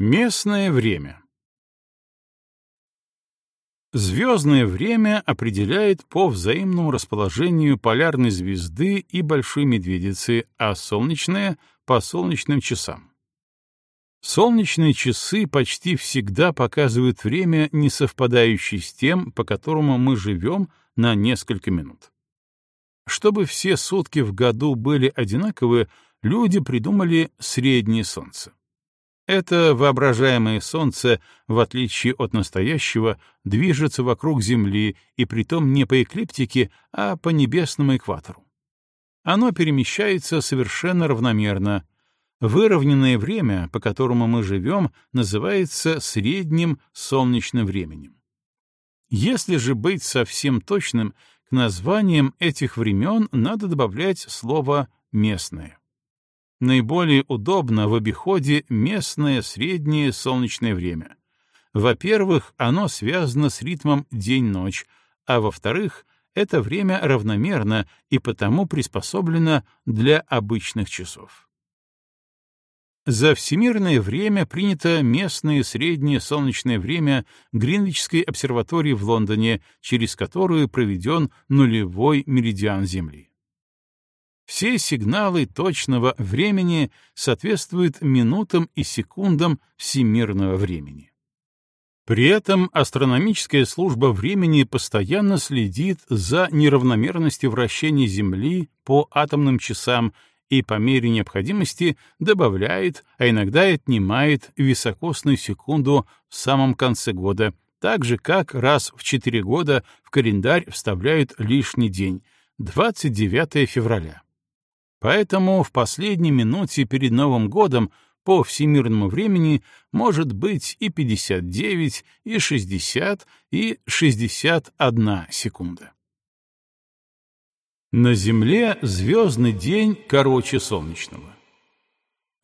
Местное время Звездное время определяет по взаимному расположению полярной звезды и Большой Медведицы, а солнечное — по солнечным часам. Солнечные часы почти всегда показывают время, не совпадающее с тем, по которому мы живем, на несколько минут. Чтобы все сутки в году были одинаковы, люди придумали среднее солнце. Это воображаемое Солнце, в отличие от настоящего, движется вокруг Земли, и притом не по эклиптике, а по небесному экватору. Оно перемещается совершенно равномерно. Выровненное время, по которому мы живем, называется средним солнечным временем. Если же быть совсем точным, к названиям этих времен надо добавлять слово «местное» наиболее удобно в обиходе местное среднее солнечное время. Во-первых, оно связано с ритмом день-ночь, а во-вторых, это время равномерно и потому приспособлено для обычных часов. За всемирное время принято местное среднее солнечное время Гринвичской обсерватории в Лондоне, через которую проведен нулевой меридиан Земли. Все сигналы точного времени соответствуют минутам и секундам всемирного времени. При этом астрономическая служба времени постоянно следит за неравномерностью вращения Земли по атомным часам и по мере необходимости добавляет, а иногда и отнимает високосную секунду в самом конце года, так же как раз в 4 года в календарь вставляют лишний день — 29 февраля. Поэтому в последней минуте перед Новым годом по всемирному времени может быть и 59, и 60, и 61 секунда. На Земле звездный день короче солнечного.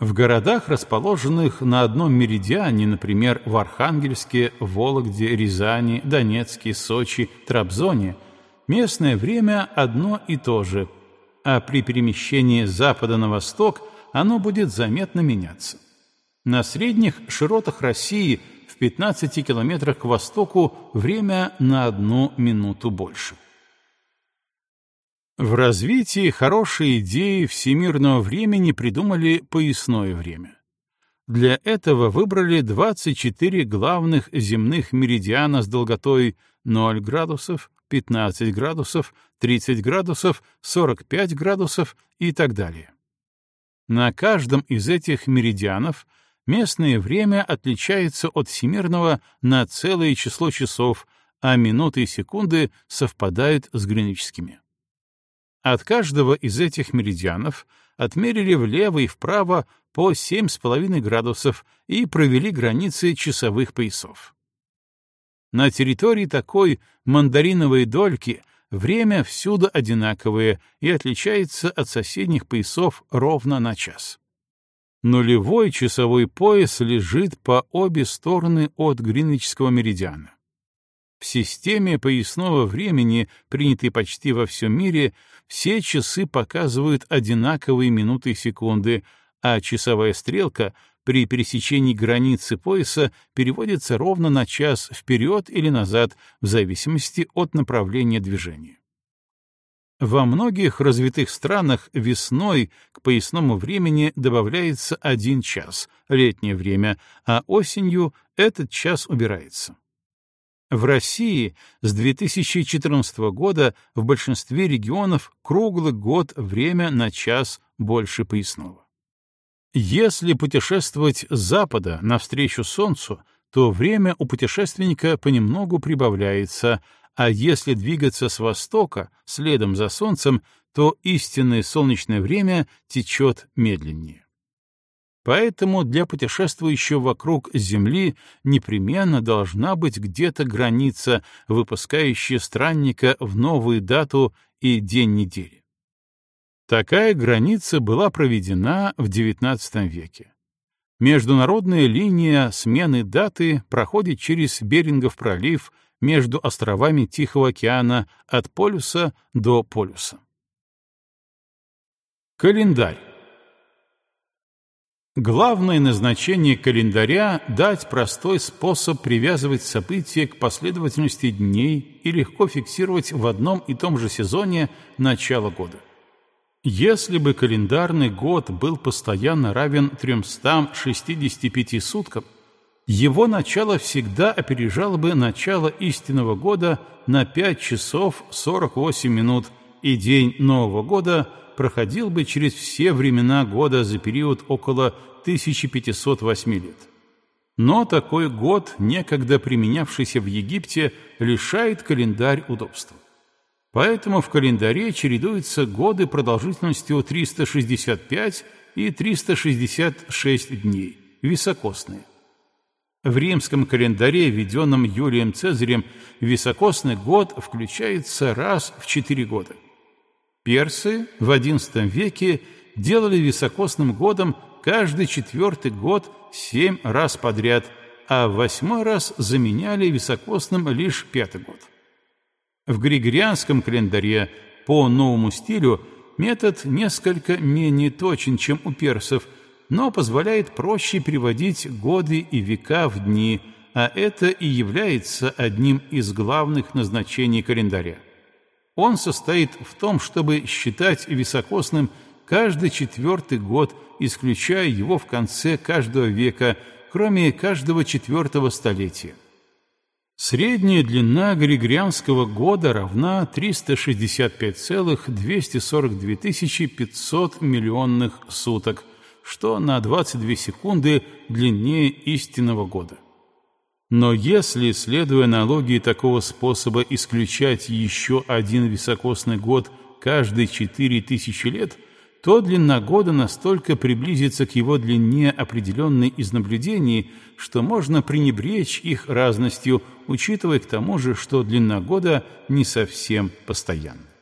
В городах, расположенных на одном меридиане, например, в Архангельске, Вологде, Рязани, Донецке, Сочи, Трабзоне, местное время одно и то же — а при перемещении с запада на восток оно будет заметно меняться. На средних широтах России в 15 километрах к востоку время на одну минуту больше. В развитии хорошие идеи всемирного времени придумали поясное время. Для этого выбрали 24 главных земных меридиана с долготой 0 градусов, 15 градусов, 30 градусов, 45 градусов и так далее. На каждом из этих меридианов местное время отличается от всемирного на целое число часов, а минуты и секунды совпадают с гринвичскими. От каждого из этих меридианов отмерили влево и вправо по 7,5 градусов и провели границы часовых поясов. На территории такой мандариновой дольки время всюду одинаковое и отличается от соседних поясов ровно на час. Нулевой часовой пояс лежит по обе стороны от Гринвичского меридиана. В системе поясного времени, принятой почти во всем мире, все часы показывают одинаковые минуты и секунды, а часовая стрелка при пересечении границы пояса переводится ровно на час вперед или назад, в зависимости от направления движения. Во многих развитых странах весной к поясному времени добавляется один час, летнее время, а осенью этот час убирается. В России с 2014 года в большинстве регионов круглый год время на час больше поясного. Если путешествовать с запада навстречу Солнцу, то время у путешественника понемногу прибавляется, а если двигаться с востока, следом за Солнцем, то истинное солнечное время течет медленнее. Поэтому для путешествующего вокруг Земли непременно должна быть где-то граница, выпускающая странника в новую дату и день недели. Такая граница была проведена в XIX веке. Международная линия смены даты проходит через Берингов пролив между островами Тихого океана от полюса до полюса. Календарь Главное назначение календаря — дать простой способ привязывать события к последовательности дней и легко фиксировать в одном и том же сезоне начало года. Если бы календарный год был постоянно равен 365 суткам, его начало всегда опережало бы начало истинного года на 5 часов 48 минут, и день Нового года проходил бы через все времена года за период около 1508 лет. Но такой год, некогда применявшийся в Египте, лишает календарь удобства. Поэтому в календаре чередуются годы продолжительностью 365 и 366 дней, високосные. В римском календаре, введенном Юлием Цезарем, високосный год включается раз в четыре года. Персы в XI веке делали високосным годом каждый четвертый год семь раз подряд, а восьмой раз заменяли високосным лишь пятый год. В григорианском календаре по новому стилю метод несколько менее точен, чем у персов, но позволяет проще переводить годы и века в дни, а это и является одним из главных назначений календаря. Он состоит в том, чтобы считать високосным каждый четвертый год, исключая его в конце каждого века, кроме каждого четвертого столетия. Средняя длина Григорианского года равна 365,242 500 миллионных суток, что на 22 секунды длиннее истинного года. Но если, следуя аналогии такого способа, исключать еще один високосный год каждые 4000 лет, то длина года настолько приблизится к его длине, определенной из наблюдений, что можно пренебречь их разностью, учитывая к тому же, что длина года не совсем постоянна.